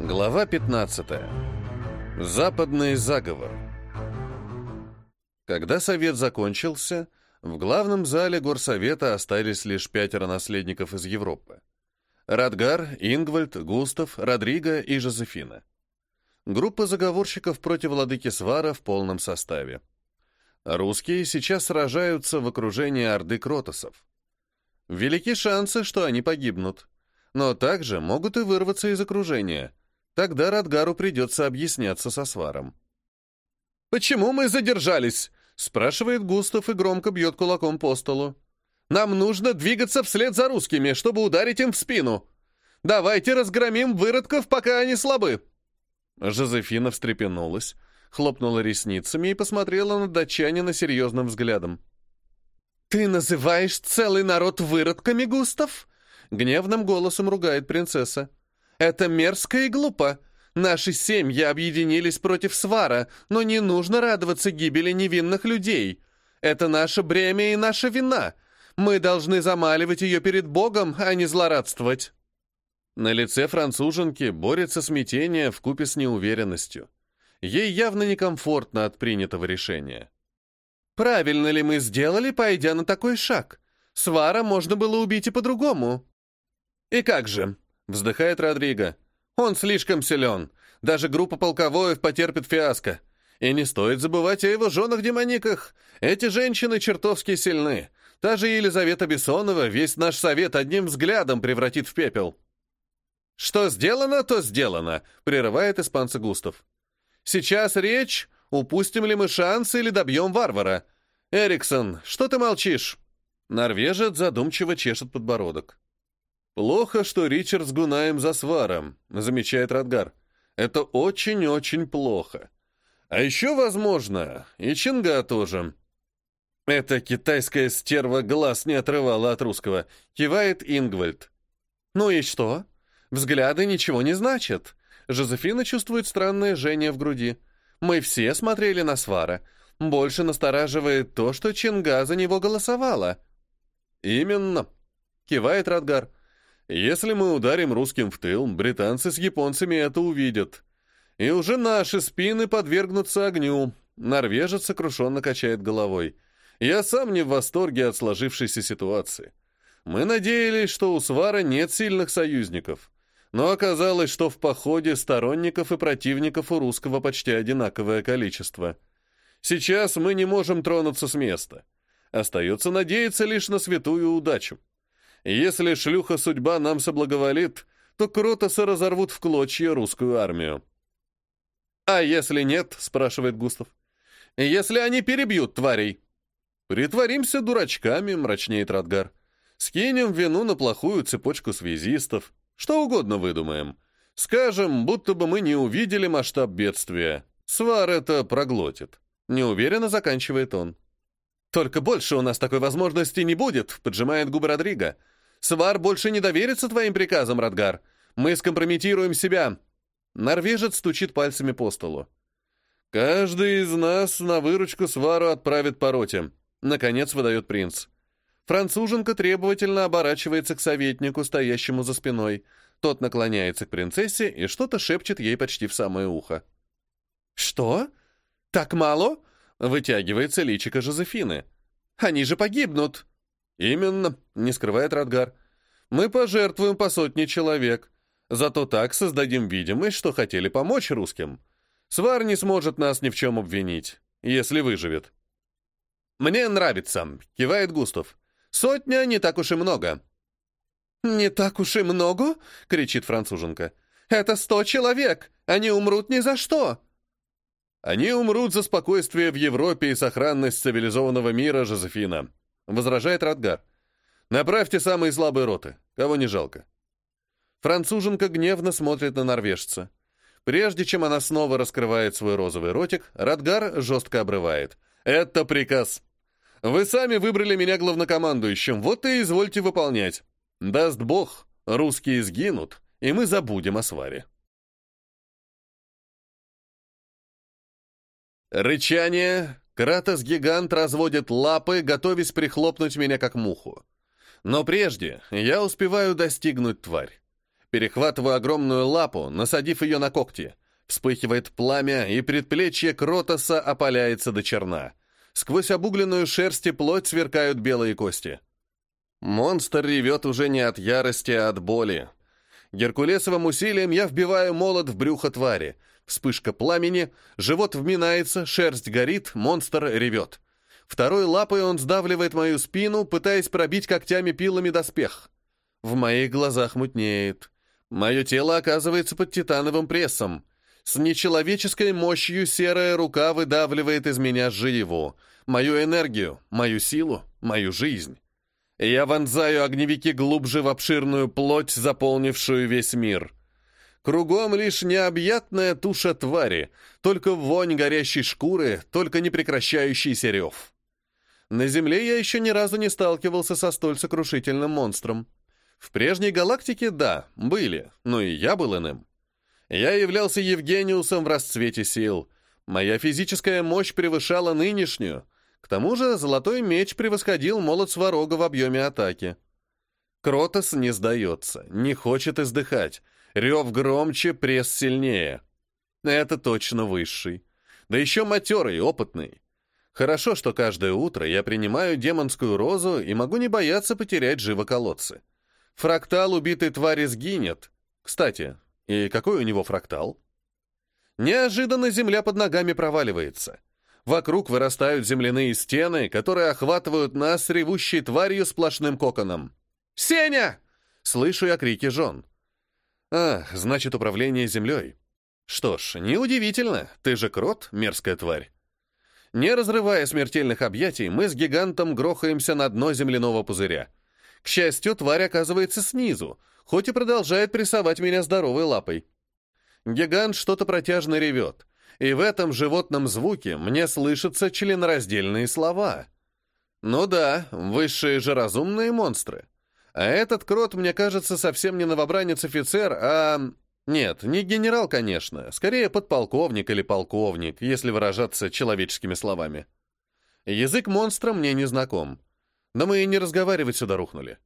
Глава 15. Западный заговор. Когда совет закончился, в главном зале горсовета остались лишь пятеро наследников из Европы. Радгар, Ингвальд, Густав, Родриго и Жозефина. Группа заговорщиков против владыки Свара в полном составе. Русские сейчас сражаются в окружении орды кротосов. Велики шансы, что они погибнут. Но также могут и вырваться из окружения. Тогда Радгару придется объясняться со сваром. «Почему мы задержались?» — спрашивает Густав и громко бьет кулаком по столу. «Нам нужно двигаться вслед за русскими, чтобы ударить им в спину. Давайте разгромим выродков, пока они слабы». Жозефина встрепенулась, хлопнула ресницами и посмотрела на датчанина серьезным взглядом. «Ты называешь целый народ выродками, Густав?» Гневным голосом ругает принцесса. «Это мерзко и глупо. Наши семьи объединились против свара, но не нужно радоваться гибели невинных людей. Это наше бремя и наша вина. Мы должны замаливать ее перед Богом, а не злорадствовать». На лице француженки борется смятение вкупе с неуверенностью. Ей явно некомфортно от принятого решения. «Правильно ли мы сделали, пойдя на такой шаг? Свара можно было убить и по-другому». «И как же?» — вздыхает Родриго. «Он слишком силен. Даже группа полковоев потерпит фиаско. И не стоит забывать о его женах-демониках. Эти женщины чертовски сильны. Та же Елизавета Бессонова весь наш совет одним взглядом превратит в пепел». «Что сделано, то сделано», — прерывает испанца Густав. «Сейчас речь, упустим ли мы шанс или добьем варвара. Эриксон, что ты молчишь?» Норвежец задумчиво чешет подбородок. «Плохо, что Ричард с Гунаем за сваром», — замечает Радгар. «Это очень-очень плохо. А еще, возможно, и Чинга тоже». «Эта китайская стерва глаз не отрывала от русского», — кивает Ингвальд. «Ну и что?» Взгляды ничего не значат. Жозефина чувствует странное жжение в груди. Мы все смотрели на Свара. Больше настораживает то, что Чинга за него голосовала. Именно. Кивает Радгар. Если мы ударим русским в тыл, британцы с японцами это увидят. И уже наши спины подвергнутся огню. Норвежец сокрушенно качает головой. Я сам не в восторге от сложившейся ситуации. Мы надеялись, что у Свара нет сильных союзников. Но оказалось, что в походе сторонников и противников у русского почти одинаковое количество. Сейчас мы не можем тронуться с места. Остается надеяться лишь на святую удачу. Если шлюха судьба нам соблаговолит, то Кротоса разорвут в клочья русскую армию. «А если нет?» — спрашивает Густав. «Если они перебьют тварей?» «Притворимся дурачками», — мрачнеет Радгар. «Скинем вину на плохую цепочку связистов. Что угодно выдумаем. Скажем, будто бы мы не увидели масштаб бедствия. Свар это проглотит. Неуверенно заканчивает он. «Только больше у нас такой возможности не будет», — поджимает губы Родриго. «Свар больше не доверится твоим приказам, Радгар. Мы скомпрометируем себя». Норвежец стучит пальцами по столу. «Каждый из нас на выручку Свару отправит по роте», — наконец выдает принц. Француженка требовательно оборачивается к советнику, стоящему за спиной. Тот наклоняется к принцессе и что-то шепчет ей почти в самое ухо. «Что? Так мало?» — вытягивается личико Жозефины. «Они же погибнут!» «Именно», — не скрывает Радгар. «Мы пожертвуем по сотне человек. Зато так создадим видимость, что хотели помочь русским. Свар не сможет нас ни в чем обвинить, если выживет». «Мне нравится», — кивает Густав. Сотня не так уж и много». «Не так уж и много?» — кричит француженка. «Это сто человек! Они умрут ни за что!» «Они умрут за спокойствие в Европе и сохранность цивилизованного мира, Жозефина», — возражает Радгар. «Направьте самые слабые роты, кого не жалко». Француженка гневно смотрит на норвежца. Прежде чем она снова раскрывает свой розовый ротик, Радгар жестко обрывает. «Это приказ. Вы сами выбрали меня главнокомандующим, вот и извольте выполнять. Даст Бог, русские сгинут, и мы забудем о сваре. Рычание. Кратос-гигант разводит лапы, готовясь прихлопнуть меня как муху. Но прежде я успеваю достигнуть тварь. Перехватываю огромную лапу, насадив ее на когти. Вспыхивает пламя, и предплечье Кротоса опаляется до черна. Сквозь обугленную шерсть и плоть сверкают белые кости. Монстр ревет уже не от ярости, а от боли. Геркулесовым усилием я вбиваю молот в брюхо твари. Вспышка пламени, живот вминается, шерсть горит, монстр ревет. Второй лапой он сдавливает мою спину, пытаясь пробить когтями-пилами доспех. В моих глазах мутнеет. Мое тело оказывается под титановым прессом. С нечеловеческой мощью серая рука выдавливает из меня живу, мою энергию, мою силу, мою жизнь. Я вонзаю огневики глубже в обширную плоть, заполнившую весь мир. Кругом лишь необъятная туша твари, только вонь горящей шкуры, только непрекращающийся рев. На Земле я еще ни разу не сталкивался со столь сокрушительным монстром. В прежней галактике, да, были, но и я был иным. Я являлся Евгениусом в расцвете сил. Моя физическая мощь превышала нынешнюю. К тому же золотой меч превосходил молот сварога в объеме атаки. Кротос не сдается, не хочет издыхать. Рев громче, пресс сильнее. Это точно высший. Да еще матерый, опытный. Хорошо, что каждое утро я принимаю демонскую розу и могу не бояться потерять живоколодцы. Фрактал убитой твари сгинет. Кстати, и какой у него фрактал? Неожиданно земля под ногами проваливается. Вокруг вырастают земляные стены, которые охватывают нас ревущей тварью сплошным коконом. «Сеня!» — слышу я крики жен. «А, значит, управление землей. Что ж, неудивительно, ты же крот, мерзкая тварь». Не разрывая смертельных объятий, мы с гигантом грохаемся на дно земляного пузыря. К счастью, тварь оказывается снизу, хоть и продолжает прессовать меня здоровой лапой. Гигант что-то протяжно ревет, и в этом животном звуке мне слышатся членораздельные слова. Ну да, высшие же разумные монстры. А этот крот, мне кажется, совсем не новобранец-офицер, а... Нет, не генерал, конечно, скорее подполковник или полковник, если выражаться человеческими словами. Язык монстра мне не знаком. Но мы и не разговаривать сюда рухнули.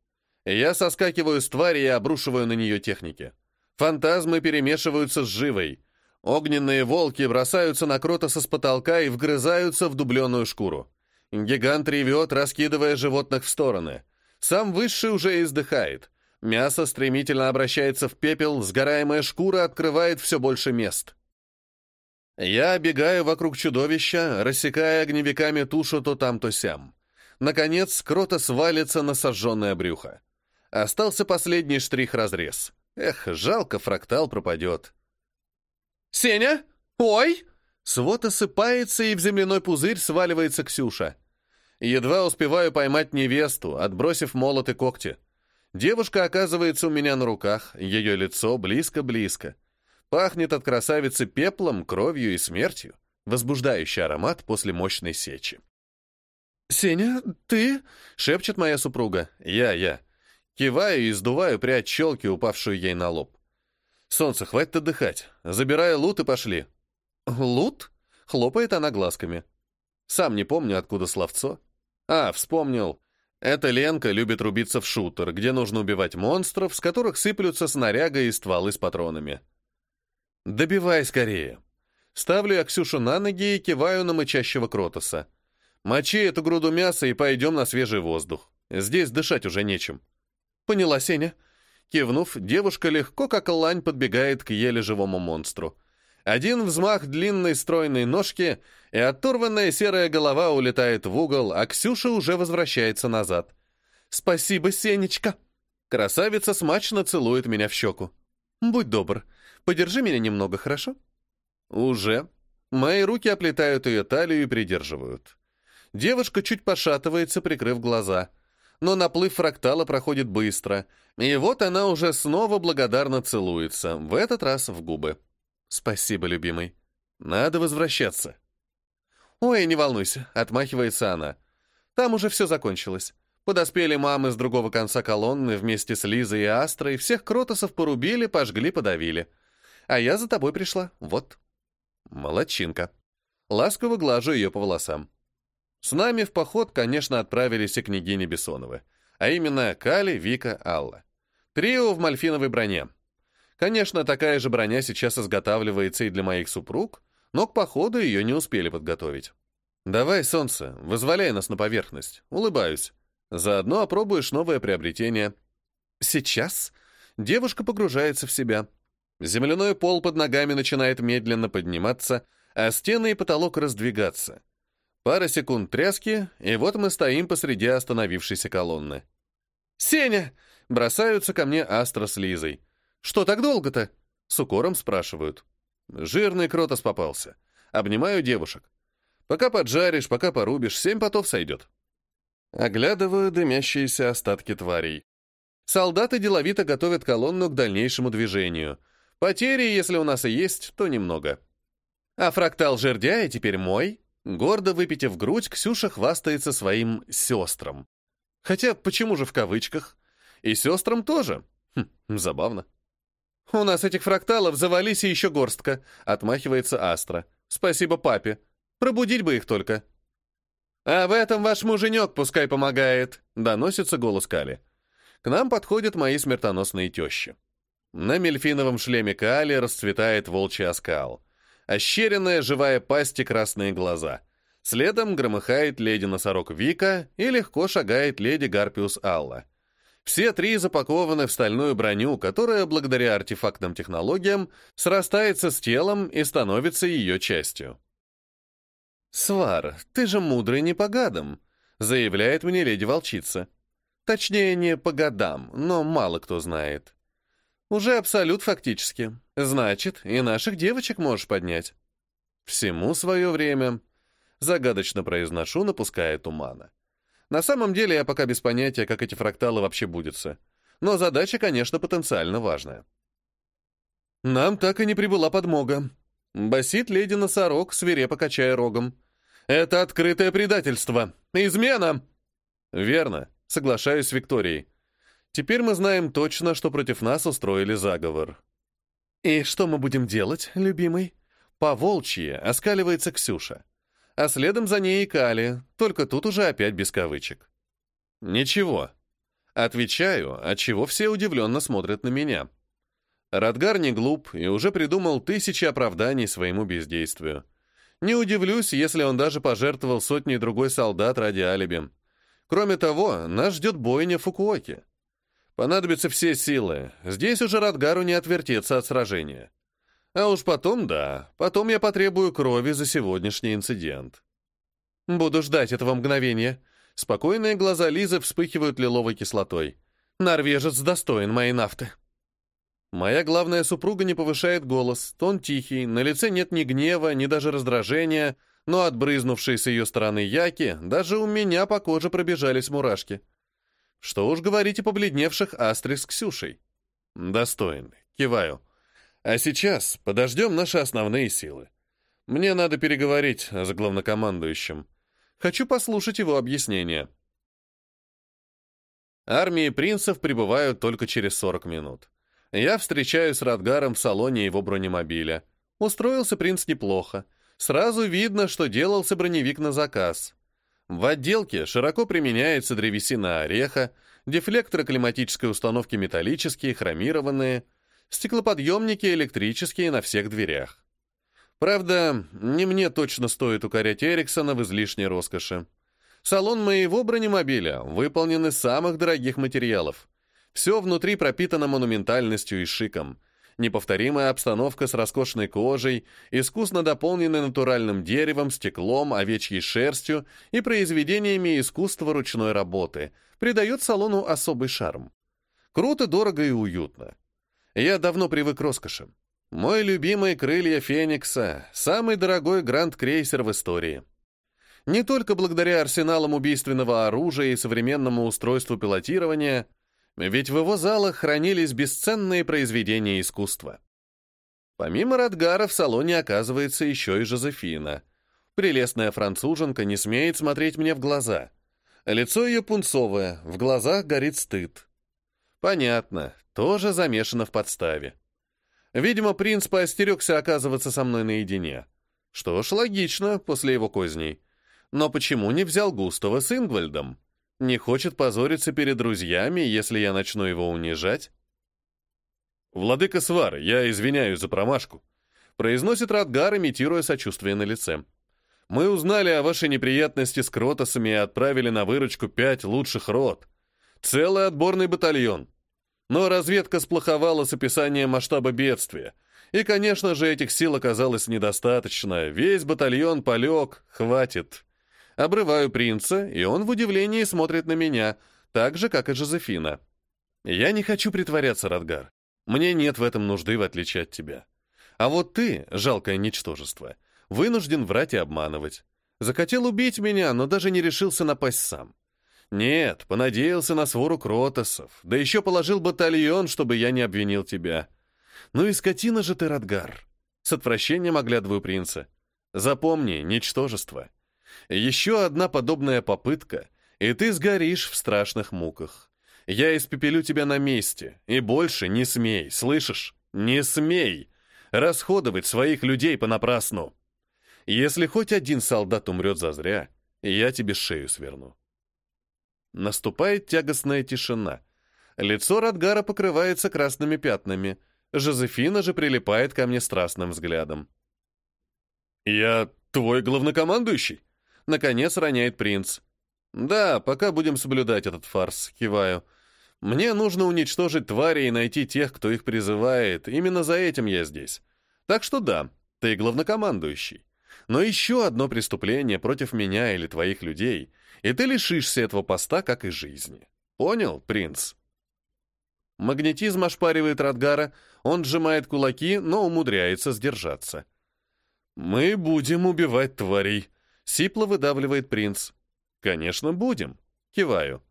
Я соскакиваю с твари и обрушиваю на нее техники. Фантазмы перемешиваются с живой. Огненные волки бросаются на Кротоса с потолка и вгрызаются в дубленую шкуру. Гигант ревет, раскидывая животных в стороны. Сам высший уже издыхает. Мясо стремительно обращается в пепел, сгораемая шкура открывает все больше мест. Я бегаю вокруг чудовища, рассекая огневиками тушу то там, то сям. Наконец, Кротос валится на сожженное брюхо. Остался последний штрих-разрез. Эх, жалко, фрактал пропадет. «Сеня? Ой!» Свод осыпается, и в земляной пузырь сваливается Ксюша. Едва успеваю поймать невесту, отбросив молот и когти. Девушка оказывается у меня на руках, ее лицо близко-близко. Пахнет от красавицы пеплом, кровью и смертью. Возбуждающий аромат после мощной сечи. «Сеня, ты?» — шепчет моя супруга. «Я, я». Киваю и сдуваю прядь челки, упавшую ей на лоб. «Солнце, хватит отдыхать. Забирай лут и пошли». «Лут?» — хлопает она глазками. Сам не помню, откуда словцо. А, вспомнил. Эта Ленка любит рубиться в шутер, где нужно убивать монстров, с которых сыплются снаряга и стволы с патронами. «Добивай скорее». Ставлю я Ксюшу на ноги и киваю на мычащего Кротоса. «Мочи эту груду мяса и пойдем на свежий воздух. Здесь дышать уже нечем». «Поняла, Сеня». Кивнув, девушка легко, как лань, подбегает к еле живому монстру. Один взмах длинной стройной ножки, и оторванная серая голова улетает в угол, а Ксюша уже возвращается назад. «Спасибо, Сенечка!» Красавица смачно целует меня в щеку. «Будь добр, подержи меня немного, хорошо?» «Уже». Мои руки оплетают ее талию и придерживают. Девушка чуть пошатывается, прикрыв глаза — но наплыв фрактала проходит быстро, и вот она уже снова благодарно целуется, в этот раз в губы. «Спасибо, любимый. Надо возвращаться». «Ой, не волнуйся», — отмахивается она. «Там уже все закончилось. Подоспели мамы с другого конца колонны вместе с Лизой и Астрой, всех кротосов порубили, пожгли, подавили. А я за тобой пришла, вот». «Молодчинка». Ласково глажу ее по волосам. С нами в поход, конечно, отправились и княгини Бессоновы, а именно Кали, Вика, Алла. Трио в мальфиновой броне. Конечно, такая же броня сейчас изготавливается и для моих супруг, но к походу ее не успели подготовить. «Давай, солнце, вызволяй нас на поверхность». Улыбаюсь. Заодно опробуешь новое приобретение. Сейчас девушка погружается в себя. Земляной пол под ногами начинает медленно подниматься, а стены и потолок раздвигаться. Пара секунд тряски, и вот мы стоим посреди остановившейся колонны. «Сеня!» — бросаются ко мне Астра с Лизой. «Что так долго-то?» — с укором спрашивают. Жирный кротос попался. Обнимаю девушек. Пока поджаришь, пока порубишь, семь потов сойдет. Оглядываю дымящиеся остатки тварей. Солдаты деловито готовят колонну к дальнейшему движению. Потери, если у нас и есть, то немного. А фрактал жердяя теперь мой. Гордо выпитив грудь, Ксюша хвастается своим «сестрам». Хотя, почему же в кавычках? И сестрам тоже. Хм, забавно. «У нас этих фракталов завались и еще горстка», — отмахивается Астра. «Спасибо папе. Пробудить бы их только». «А в этом ваш муженек пускай помогает», — доносится голос Кали. К нам подходят мои смертоносные тещи. На мельфиновом шлеме Кали расцветает волчий оскал. Ощеренная живая пасть и красные глаза. Следом громыхает леди-носорог Вика и легко шагает леди Гарпиус Алла. Все три запакованы в стальную броню, которая, благодаря артефактным технологиям, срастается с телом и становится ее частью. «Свар, ты же мудрый не по гадам», — заявляет мне леди-волчица. Точнее, не по годам, но мало кто знает. Уже абсолют фактически. Значит, и наших девочек можешь поднять. Всему свое время. Загадочно произношу, напуская тумана. На самом деле я пока без понятия, как эти фракталы вообще будутся. Но задача, конечно, потенциально важная. Нам так и не прибыла подмога. Басит леди носорог, свирепо качая рогом. Это открытое предательство. Измена! Верно. Соглашаюсь с Викторией. Теперь мы знаем точно, что против нас устроили заговор. И что мы будем делать, любимый? По волчье оскаливается Ксюша. А следом за ней и Кали, только тут уже опять без кавычек. Ничего. Отвечаю, отчего все удивленно смотрят на меня. Радгар не глуп и уже придумал тысячи оправданий своему бездействию. Не удивлюсь, если он даже пожертвовал сотней другой солдат ради алиби. Кроме того, нас ждет бойня в Фукуоке. Понадобятся все силы. Здесь уже Радгару не отвертеться от сражения. А уж потом, да, потом я потребую крови за сегодняшний инцидент. Буду ждать этого мгновения. Спокойные глаза Лизы вспыхивают лиловой кислотой. Норвежец достоин моей нафты. Моя главная супруга не повышает голос, тон тихий, на лице нет ни гнева, ни даже раздражения — но от брызнувшей с ее стороны яки даже у меня по коже пробежались мурашки. Что уж говорить о побледневших Астрис с Ксюшей. Достойны. Киваю. А сейчас подождем наши основные силы. Мне надо переговорить с главнокомандующим. Хочу послушать его объяснение. Армии принцев прибывают только через 40 минут. Я встречаюсь с Радгаром в салоне его бронемобиля. Устроился принц неплохо. Сразу видно, что делался броневик на заказ. В отделке широко применяется древесина ореха, дефлекторы климатической установки металлические, хромированные, стеклоподъемники электрические на всех дверях. Правда, не мне точно стоит укорять Эриксона в излишней роскоши. Салон моего бронемобиля выполнен из самых дорогих материалов. Все внутри пропитано монументальностью и шиком — неповторимая обстановка с роскошной кожей, искусно дополненной натуральным деревом, стеклом, овечьей шерстью и произведениями искусства ручной работы, придает салону особый шарм. Круто, дорого и уютно. Я давно привык к роскоши. Мой любимый крылья Феникса, самый дорогой гранд-крейсер в истории. Не только благодаря арсеналам убийственного оружия и современному устройству пилотирования — ведь в его залах хранились бесценные произведения искусства. Помимо Радгара в салоне оказывается еще и Жозефина. Прелестная француженка не смеет смотреть мне в глаза. Лицо ее пунцовое, в глазах горит стыд. Понятно, тоже замешано в подставе. Видимо, принц поостерегся оказываться со мной наедине. Что ж, логично, после его козней. Но почему не взял Густава с Ингвальдом? Не хочет позориться перед друзьями, если я начну его унижать? «Владыка Свар, я извиняюсь за промашку», — произносит Радгар, имитируя сочувствие на лице. «Мы узнали о вашей неприятности с кротосами и отправили на выручку пять лучших рот. Целый отборный батальон. Но разведка сплоховала с описанием масштаба бедствия. И, конечно же, этих сил оказалось недостаточно. Весь батальон полег, хватит. Обрываю принца, и он в удивлении смотрит на меня, так же, как и Жозефина. Я не хочу притворяться, Радгар. Мне нет в этом нужды, в отличие от тебя. А вот ты, жалкое ничтожество, вынужден врать и обманывать. Захотел убить меня, но даже не решился напасть сам. Нет, понадеялся на свору кротосов, да еще положил батальон, чтобы я не обвинил тебя. Ну и скотина же ты, Радгар. С отвращением оглядываю принца. Запомни, ничтожество. Еще одна подобная попытка, и ты сгоришь в страшных муках. Я испепелю тебя на месте, и больше не смей, слышишь? Не смей расходовать своих людей понапрасну. Если хоть один солдат умрет зазря, я тебе шею сверну. Наступает тягостная тишина. Лицо Радгара покрывается красными пятнами. Жозефина же прилипает ко мне страстным взглядом. «Я твой главнокомандующий?» Наконец роняет принц. «Да, пока будем соблюдать этот фарс», — киваю. Мне нужно уничтожить твари и найти тех, кто их призывает. Именно за этим я здесь. Так что да, ты главнокомандующий. Но еще одно преступление против меня или твоих людей, и ты лишишься этого поста, как и жизни. Понял, принц? Магнетизм ошпаривает Радгара, он сжимает кулаки, но умудряется сдержаться. «Мы будем убивать тварей», — сипло выдавливает принц. «Конечно, будем», — киваю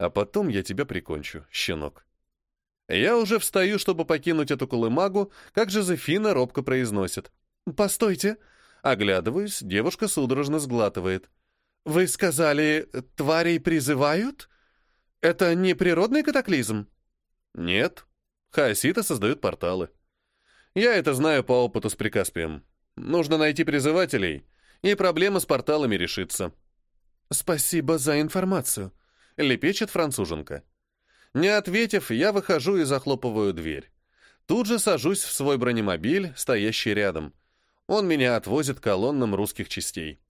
а потом я тебя прикончу, щенок. Я уже встаю, чтобы покинуть эту колымагу, как Жозефина робко произносит. «Постойте!» Оглядываюсь, девушка судорожно сглатывает. «Вы сказали, тварей призывают? Это не природный катаклизм?» «Нет. Хаоситы создают порталы. Я это знаю по опыту с Прикаспием. Нужно найти призывателей, и проблема с порталами решится». «Спасибо за информацию», лепечет француженка. Не ответив, я выхожу и захлопываю дверь. Тут же сажусь в свой бронемобиль, стоящий рядом. Он меня отвозит колоннам русских частей.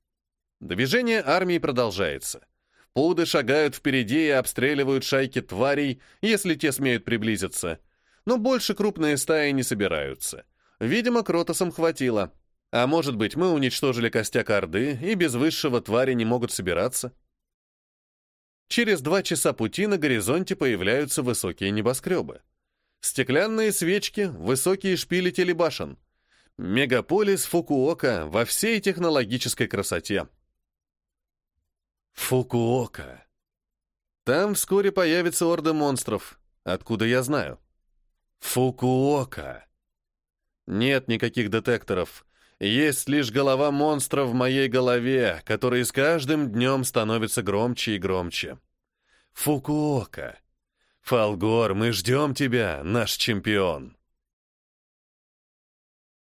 Движение армии продолжается. Пуды шагают впереди и обстреливают шайки тварей, если те смеют приблизиться. Но больше крупные стаи не собираются. Видимо, Кротосам хватило. А может быть, мы уничтожили костяк Орды, и без высшего твари не могут собираться? Через два часа пути на горизонте появляются высокие небоскребы. Стеклянные свечки, высокие шпили телебашен. Мегаполис Фукуока во всей технологической красоте. Фукуока. Там вскоре появится орда монстров. Откуда я знаю? Фукуока. Нет никаких детекторов. Есть лишь голова монстра в моей голове, который с каждым днем становится громче и громче. Фукуока. Фалгор, мы ждем тебя, наш чемпион.